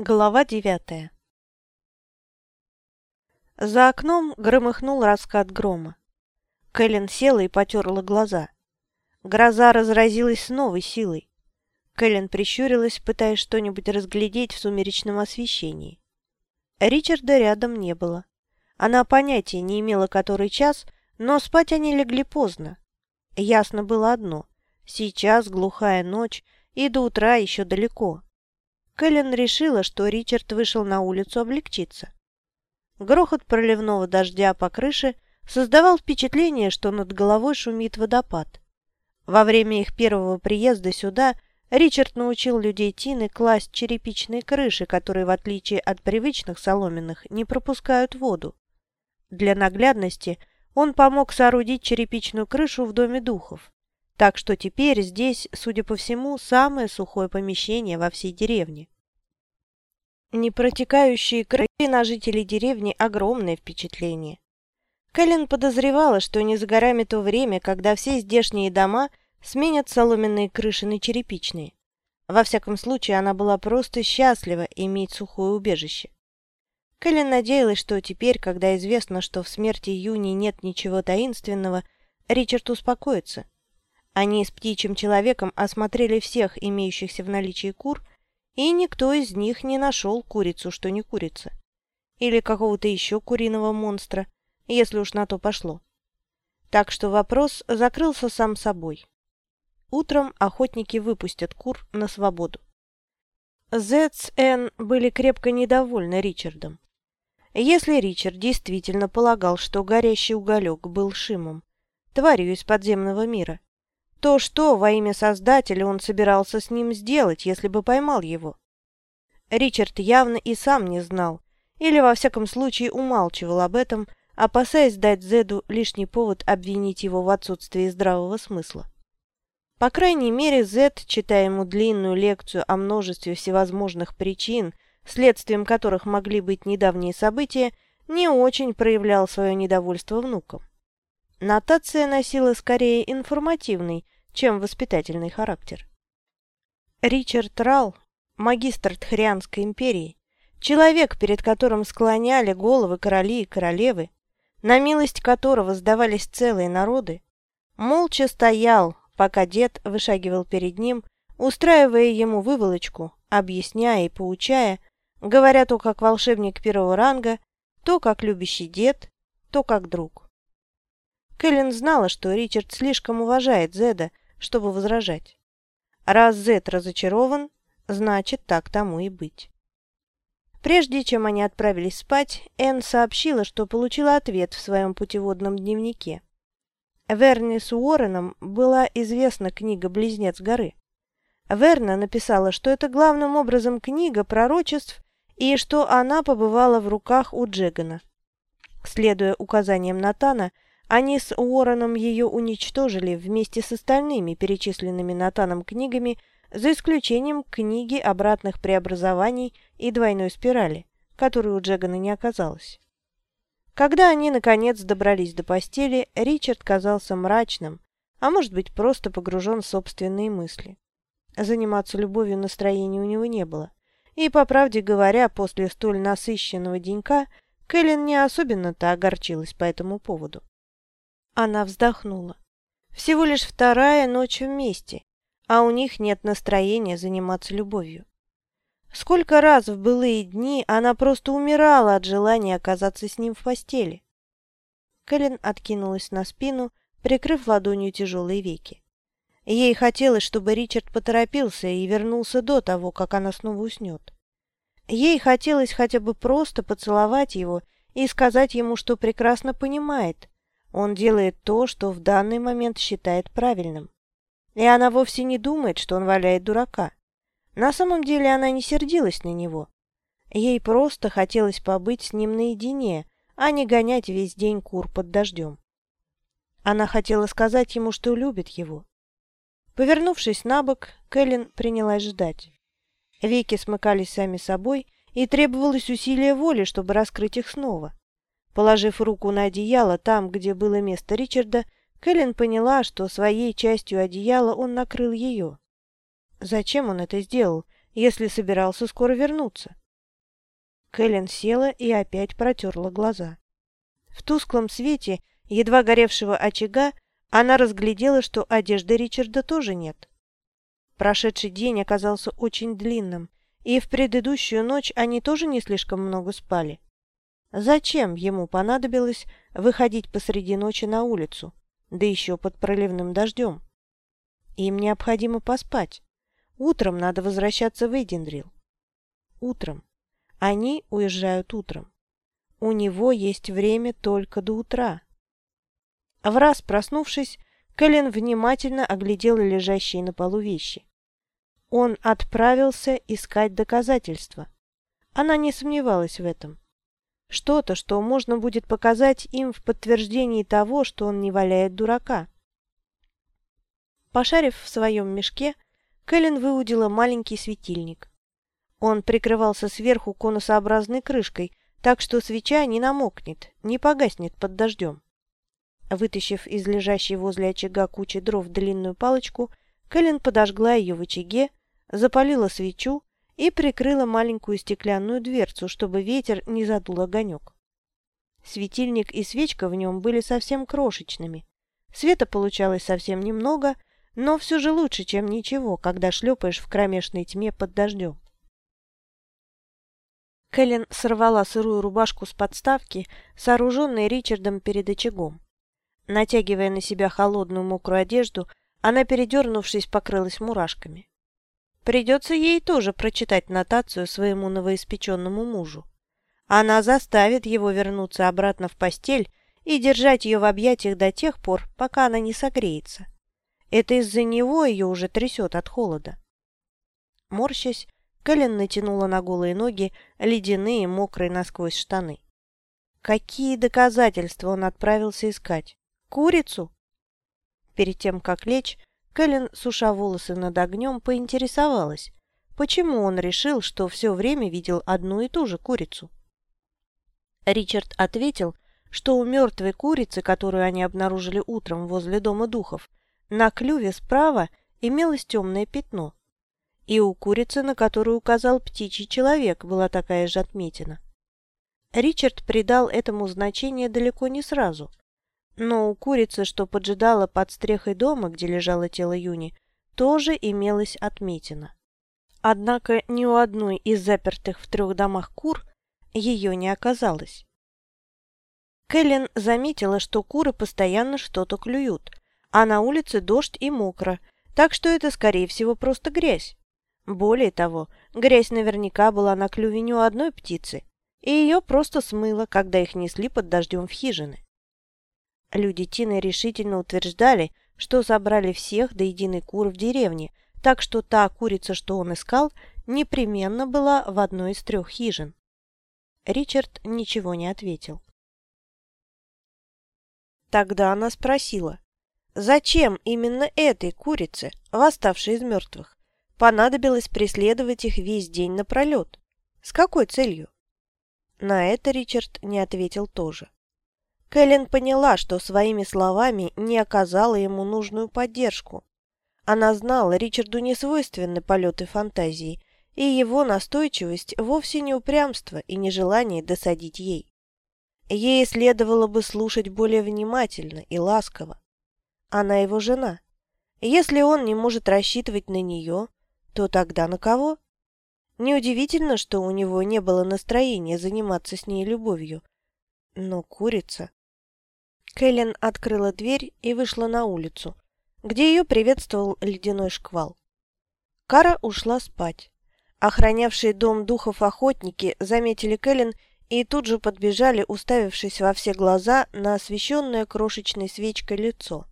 Глава девятая За окном громыхнул раскат грома. Кэлен села и потерла глаза. Гроза разразилась с новой силой. Кэлен прищурилась, пытаясь что-нибудь разглядеть в сумеречном освещении. Ричарда рядом не было. Она понятия не имела, который час, но спать они легли поздно. Ясно было одно — сейчас глухая ночь, и до утра еще далеко. Кэлен решила, что Ричард вышел на улицу облегчиться. Грохот проливного дождя по крыше создавал впечатление, что над головой шумит водопад. Во время их первого приезда сюда Ричард научил людей Тины класть черепичные крыши, которые, в отличие от привычных соломенных, не пропускают воду. Для наглядности он помог соорудить черепичную крышу в Доме духов. Так что теперь здесь, судя по всему, самое сухое помещение во всей деревне. Непротекающие крыши на жителей деревни огромное впечатление. Кэлен подозревала, что не за горами то время, когда все здешние дома сменят соломенные крыши на черепичные. Во всяком случае, она была просто счастлива иметь сухое убежище. Кэлен надеялась, что теперь, когда известно, что в смерти Юни нет ничего таинственного, Ричард успокоится. Они с птичьим человеком осмотрели всех имеющихся в наличии кур, и никто из них не нашел курицу, что не курица. Или какого-то еще куриного монстра, если уж на то пошло. Так что вопрос закрылся сам собой. Утром охотники выпустят кур на свободу. Зетс Н были крепко недовольны Ричардом. Если Ричард действительно полагал, что горящий уголек был Шимом, тварью из подземного мира, то что во имя Создателя он собирался с ним сделать, если бы поймал его? Ричард явно и сам не знал, или во всяком случае умалчивал об этом, опасаясь дать Зеду лишний повод обвинить его в отсутствии здравого смысла. По крайней мере, Зед, читая ему длинную лекцию о множестве всевозможных причин, следствием которых могли быть недавние события, не очень проявлял свое недовольство внуком. Нотация носила скорее информативный, чем воспитательный характер. Ричард Рал, магистр Тхарианской империи, человек, перед которым склоняли головы короли и королевы, на милость которого сдавались целые народы, молча стоял, пока дед вышагивал перед ним, устраивая ему выволочку, объясняя и поучая, говоря то как волшебник первого ранга, то как любящий дед, то как друг. Кэлен знала, что Ричард слишком уважает Зеда, чтобы возражать. Раз Зед разочарован, значит, так тому и быть. Прежде чем они отправились спать, Энн сообщила, что получила ответ в своем путеводном дневнике. Верни с Уорреном была известна книга «Близнец горы». Верна написала, что это главным образом книга пророчеств и что она побывала в руках у Джегана. Следуя указаниям Натана, они с Уорреном ее уничтожили вместе с остальными перечисленными Натаном книгами, за исключением книги обратных преобразований и двойной спирали, которой у Джегана не оказалось. Когда они, наконец, добрались до постели, Ричард казался мрачным, а может быть, просто погружен в собственные мысли. Заниматься любовью настроения у него не было. И, по правде говоря, после столь насыщенного денька Кэлен не особенно-то огорчилась по этому поводу. Она вздохнула. Всего лишь вторая ночь вместе, а у них нет настроения заниматься любовью. Сколько раз в былые дни она просто умирала от желания оказаться с ним в постели. Кэлен откинулась на спину, прикрыв ладонью тяжелые веки. Ей хотелось, чтобы Ричард поторопился и вернулся до того, как она снова уснет. Ей хотелось хотя бы просто поцеловать его и сказать ему, что прекрасно понимает, он делает то, что в данный момент считает правильным. И она вовсе не думает, что он валяет дурака. На самом деле она не сердилась на него. Ей просто хотелось побыть с ним наедине, а не гонять весь день кур под дождем. Она хотела сказать ему, что любит его. Повернувшись на бок, Кэлен принялась ждать. Веки смыкались сами собой, и требовалось усилие воли, чтобы раскрыть их снова. Положив руку на одеяло там, где было место Ричарда, Кэлен поняла, что своей частью одеяла он накрыл ее. Зачем он это сделал, если собирался скоро вернуться? Кэлен села и опять протерла глаза. В тусклом свете едва горевшего очага она разглядела, что одежды Ричарда тоже нет. Прошедший день оказался очень длинным, и в предыдущую ночь они тоже не слишком много спали. Зачем ему понадобилось выходить посреди ночи на улицу, да еще под проливным дождем? Им необходимо поспать. Утром надо возвращаться в Эдиндрил. Утром. Они уезжают утром. У него есть время только до утра. В раз проснувшись, Кэлен внимательно оглядел лежащие на полу вещи. Он отправился искать доказательства. Она не сомневалась в этом. Что-то, что можно будет показать им в подтверждении того, что он не валяет дурака. Пошарив в своем мешке, Кэлен выудила маленький светильник. Он прикрывался сверху конусообразной крышкой, так что свеча не намокнет, не погаснет под дождем. Вытащив из лежащей возле очага кучи дров длинную палочку, Кэлен подожгла ее в очаге, запалила свечу и прикрыла маленькую стеклянную дверцу, чтобы ветер не задул огонек. Светильник и свечка в нем были совсем крошечными. Света получалось совсем немного, но все же лучше, чем ничего, когда шлепаешь в кромешной тьме под дождем. Кэлен сорвала сырую рубашку с подставки, сооруженной Ричардом перед очагом. Натягивая на себя холодную мокрую одежду, она, передернувшись, покрылась мурашками. Придется ей тоже прочитать нотацию своему новоиспеченному мужу. Она заставит его вернуться обратно в постель и держать ее в объятиях до тех пор, пока она не согреется. Это из-за него ее уже трясет от холода. Морщась, Кэлен натянула на голые ноги ледяные, мокрые насквозь штаны. Какие доказательства он отправился искать? Курицу? Перед тем, как лечь, Кэлен, суша волосы над огнем, поинтересовалась, почему он решил, что все время видел одну и ту же курицу. Ричард ответил, что у мертвой курицы, которую они обнаружили утром возле дома духов, на клюве справа имелось темное пятно, и у курицы, на которую указал птичий человек, была такая же отметина. Ричард придал этому значение далеко не сразу. Но у курицы, что поджидала под стрехой дома, где лежало тело Юни, тоже имелась отметина. Однако ни у одной из запертых в трех домах кур ее не оказалось. Кэлен заметила, что куры постоянно что-то клюют, а на улице дождь и мокро, так что это, скорее всего, просто грязь. Более того, грязь наверняка была на клюве не у одной птицы, и ее просто смыло, когда их несли под дождем в хижины. Люди Тины решительно утверждали, что забрали всех до единой кур в деревне, так что та курица, что он искал, непременно была в одной из трех хижин. Ричард ничего не ответил. Тогда она спросила, зачем именно этой курице, восставшей из мертвых? понадобилось преследовать их весь день напролет. С какой целью? На это Ричард не ответил тоже. Кэлен поняла, что своими словами не оказала ему нужную поддержку. Она знала, Ричарду не свойственны полеты фантазии, и его настойчивость вовсе не упрямство и нежелание досадить ей. Ей следовало бы слушать более внимательно и ласково. Она его жена. Если он не может рассчитывать на нее, то тогда на кого? Неудивительно, что у него не было настроения заниматься с ней любовью. Но курица... Кэлен открыла дверь и вышла на улицу, где ее приветствовал ледяной шквал. Кара ушла спать. Охранявшие дом духов охотники заметили Кэлен и тут же подбежали, уставившись во все глаза на освещенное крошечной свечкой лицо.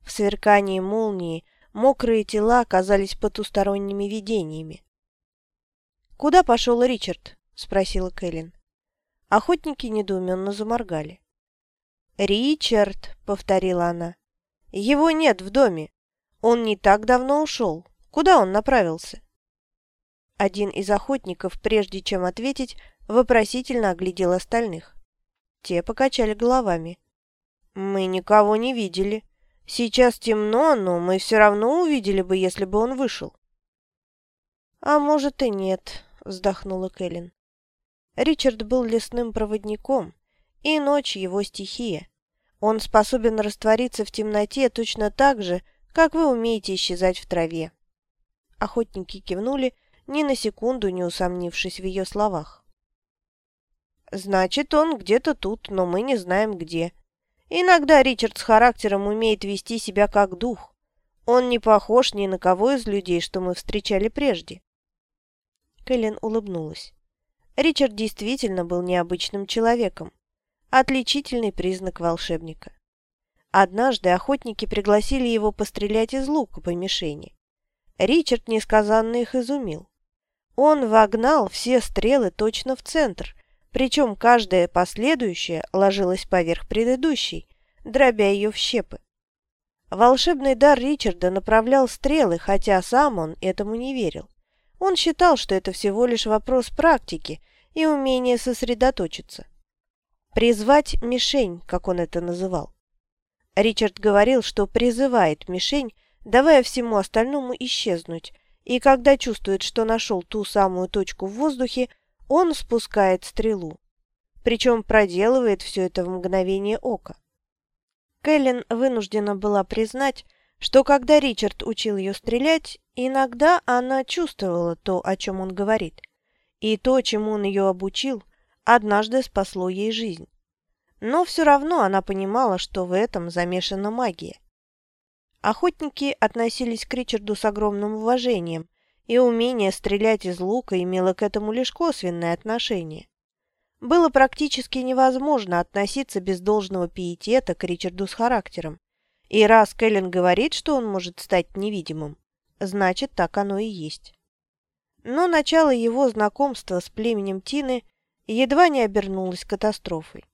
В сверкании молнии Мокрые тела казались потусторонними видениями. «Куда пошел Ричард?» – спросила Кэлен. Охотники недоуменно заморгали. «Ричард», — повторила она. «Его нет в доме. Он не так давно ушел. Куда он направился?» Один из охотников, прежде чем ответить, вопросительно оглядел остальных. Те покачали головами. «Мы никого не видели. Сейчас темно, но мы все равно увидели бы, если бы он вышел. А может и нет, вздохнула Кэлен. Ричард был лесным проводником, и ночь его стихия. Он способен раствориться в темноте точно так же, как вы умеете исчезать в траве. Охотники кивнули, ни на секунду не усомнившись в ее словах. «Значит, он где-то тут, но мы не знаем где. Иногда Ричард с характером умеет вести себя как дух. Он не похож ни на кого из людей, что мы встречали прежде». Кэлен улыбнулась. Ричард действительно был необычным человеком. Отличительный признак волшебника. Однажды охотники пригласили его пострелять из лука по мишени. Ричард несказанно их изумил. Он вогнал все стрелы точно в центр, причем каждая последующая ложилась поверх предыдущей, дробя ее в щепы. Волшебный дар Ричарда направлял стрелы, хотя сам он этому не верил. Он считал, что это всего лишь вопрос практики и умения сосредоточиться. Призвать мишень, как он это называл. Ричард говорил, что призывает мишень, давая всему остальному исчезнуть, и когда чувствует, что нашел ту самую точку в воздухе, он спускает стрелу. Причем проделывает все это в мгновение ока. Кэлен вынуждена была признать, что когда Ричард учил ее стрелять, иногда она чувствовала то, о чем он говорит. И то, чему он ее обучил, однажды спасло ей жизнь. Но все равно она понимала, что в этом замешана магия. Охотники относились к Ричарду с огромным уважением, и умение стрелять из лука имело к этому лишь косвенное отношение. Было практически невозможно относиться без должного пиетета к Ричарду с характером. И раз Кэлен говорит, что он может стать невидимым, значит, так оно и есть. Но начало его знакомства с племенем Тины едва не обернулось катастрофой.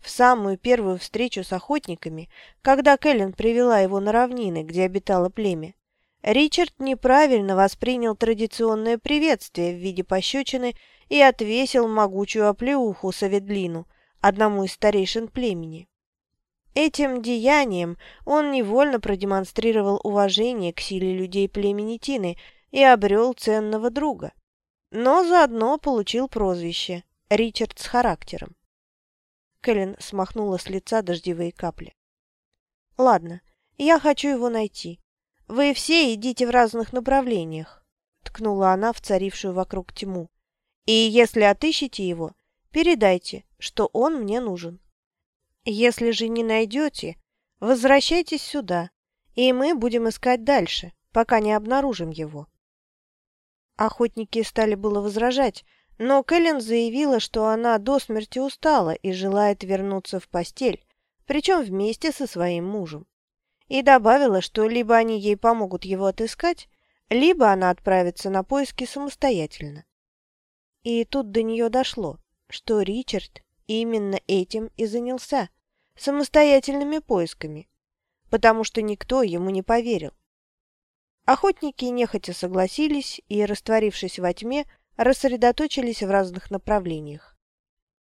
В самую первую встречу с охотниками, когда Кэлен привела его на равнины, где обитало племя, Ричард неправильно воспринял традиционное приветствие в виде пощечины и отвесил могучую оплеуху Саведлину, одному из старейшин племени. Этим деянием он невольно продемонстрировал уважение к силе людей племени Тины и обрел ценного друга, но заодно получил прозвище «Ричард с характером». Кэлен смахнула с лица дождевые капли. «Ладно, я хочу его найти. Вы все идите в разных направлениях», — ткнула она в царившую вокруг тьму. «И если отыщете его, передайте, что он мне нужен. Если же не найдете, возвращайтесь сюда, и мы будем искать дальше, пока не обнаружим его». Охотники стали было возражать, но Кэлен заявила, что она до смерти устала и желает вернуться в постель, причем вместе со своим мужем. И добавила, что либо они ей помогут его отыскать, либо она отправится на поиски самостоятельно. И тут до нее дошло, что Ричард именно этим и занялся, самостоятельными поисками, потому что никто ему не поверил. Охотники нехотя согласились и, растворившись во тьме, рассредоточились в разных направлениях.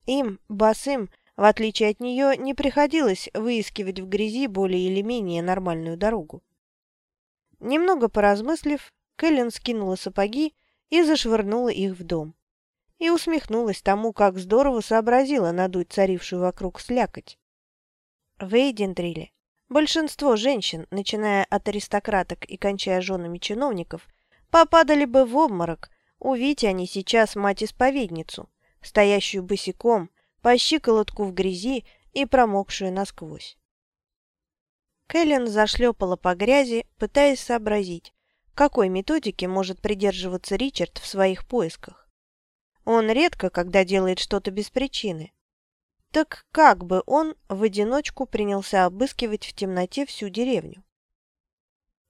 Им, босым, в отличие от нее, не приходилось выискивать в грязи более или менее нормальную дорогу. Немного поразмыслив, Кэлен скинула сапоги и зашвырнула их в дом. И усмехнулась тому, как здорово сообразила надуть царившую вокруг слякоть. В Эйдендриле большинство женщин, начиная от аристократок и кончая женами чиновников, попадали бы в обморок, Увидите они сейчас мать-исповедницу, стоящую босиком, по щиколотку в грязи и промокшую насквозь. Кэлен зашлепала по грязи, пытаясь сообразить, какой методики может придерживаться Ричард в своих поисках. Он редко, когда делает что-то без причины. Так как бы он в одиночку принялся обыскивать в темноте всю деревню?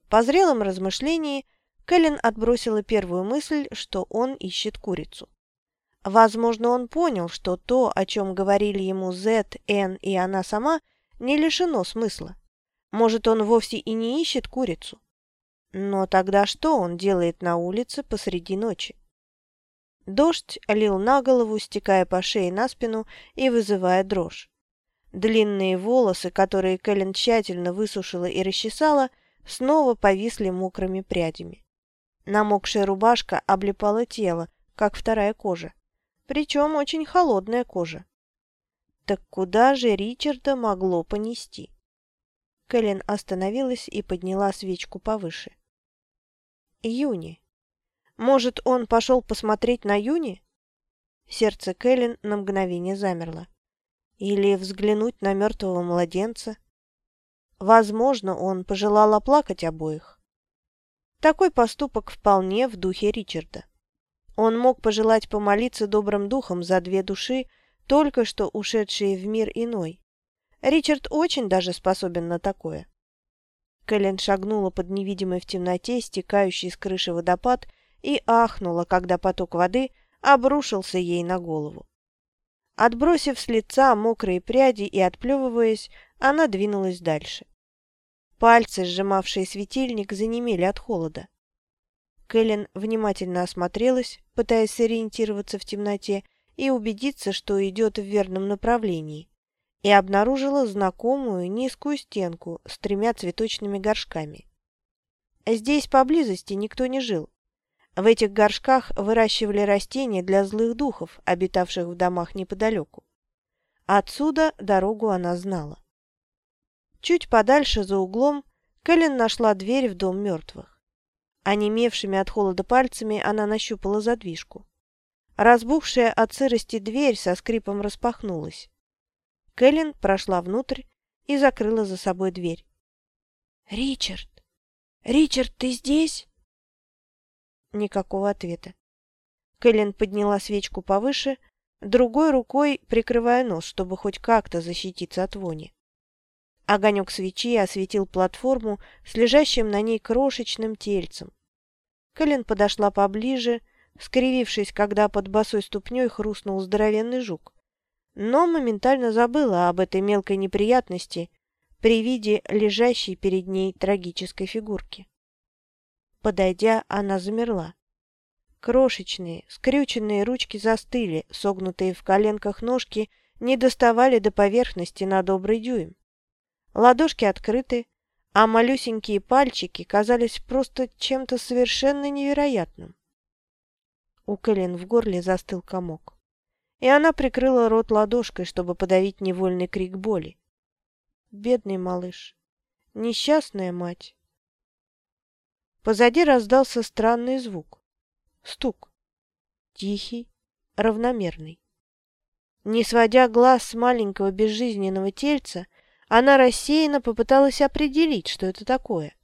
По зрелом размышлении – Кэлен отбросила первую мысль, что он ищет курицу. Возможно, он понял, что то, о чем говорили ему Зет, Н и она сама, не лишено смысла. Может, он вовсе и не ищет курицу. Но тогда что он делает на улице посреди ночи? Дождь лил на голову, стекая по шее на спину и вызывая дрожь. Длинные волосы, которые Кэлен тщательно высушила и расчесала, снова повисли мокрыми прядями. Намокшая рубашка облепала тело, как вторая кожа. причем очень холодная кожа. Так куда же Ричарда могло понести? Кэлен остановилась и подняла свечку повыше. Юни. Может, он пошел посмотреть на Юни? Сердце Кэлен на мгновение замерло. Или взглянуть на мертвого младенца? Возможно, он пожелал оплакать обоих. Такой поступок вполне в духе Ричарда. Он мог пожелать помолиться добрым духом за две души, только что ушедшие в мир иной. Ричард очень даже способен на такое. Кэлен шагнула под невидимый в темноте стекающий с крыши водопад и ахнула, когда поток воды обрушился ей на голову. Отбросив с лица мокрые пряди и отплевываясь, она двинулась дальше. Пальцы, сжимавшие светильник, занемели от холода. Кэлен внимательно осмотрелась, пытаясь сориентироваться в темноте и убедиться, что идет в верном направлении, и обнаружила знакомую низкую стенку с тремя цветочными горшками. Здесь поблизости никто не жил. В этих горшках выращивали растения для злых духов, обитавших в домах неподалеку. Отсюда дорогу она знала. Чуть подальше, за углом, Кэлен нашла дверь в дом мертвых. Онемевшими от холода пальцами она нащупала задвижку. Разбухшая от сырости дверь со скрипом распахнулась. Кэлен прошла внутрь и закрыла за собой дверь. «Ричард! Ричард, ты здесь?» Никакого ответа. Кэлен подняла свечку повыше, другой рукой прикрывая нос, чтобы хоть как-то защититься от вони. Огонек свечи осветил платформу с лежащим на ней крошечным тельцем. Кэлен подошла поближе, скривившись, когда под босой ступней хрустнул здоровенный жук. Но моментально забыла об этой мелкой неприятности при виде лежащей перед ней трагической фигурки. Подойдя, она замерла. Крошечные, скрюченные ручки застыли, согнутые в коленках ножки не доставали до поверхности на добрый дюйм. Ладошки открыты, а малюсенькие пальчики казались просто чем-то совершенно невероятным. У Кэлен в горле застыл комок, и она прикрыла рот ладошкой, чтобы подавить невольный крик боли. Бедный малыш, несчастная мать. Позади раздался странный звук. Стук. Тихий, равномерный. Не сводя глаз с маленького безжизненного тельца, она рассеянно попыталась определить, что это такое.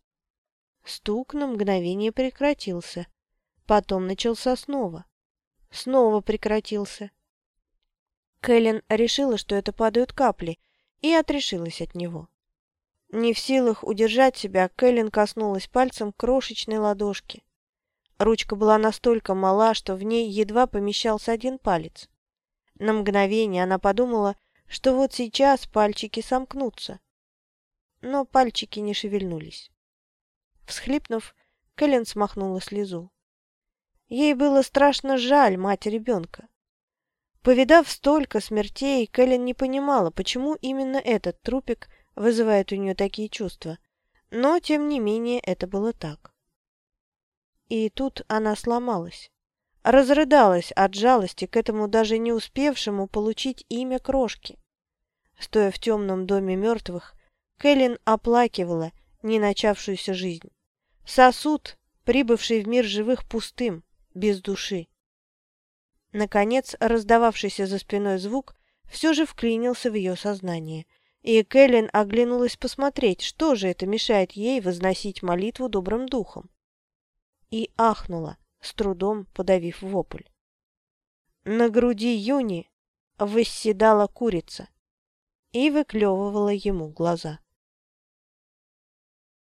Стук на мгновение прекратился. Потом начался снова. Снова прекратился. Кэлен решила, что это падают капли, и отрешилась от него. Не в силах удержать себя, Кэлен коснулась пальцем крошечной ладошки. Ручка была настолько мала, что в ней едва помещался один палец. На мгновение она подумала, что вот сейчас пальчики сомкнутся. Но пальчики не шевельнулись. Всхлипнув, Кэлен смахнула слезу. Ей было страшно жаль мать ребенка. Повидав столько смертей, Кэлен не понимала, почему именно этот трупик вызывает у нее такие чувства. Но, тем не менее, это было так. И тут она сломалась. Разрыдалась от жалости к этому даже не успевшему получить имя крошки. Стоя в темном доме мертвых, Кэлен оплакивала не начавшуюся жизнь. Сосуд, прибывший в мир живых пустым, без души. Наконец, раздававшийся за спиной звук все же вклинился в ее сознание, и Кэлен оглянулась посмотреть, что же это мешает ей возносить молитву добрым духом. И ахнула, с трудом подавив вопль. На груди Юни восседала курица и выклевывала ему глаза.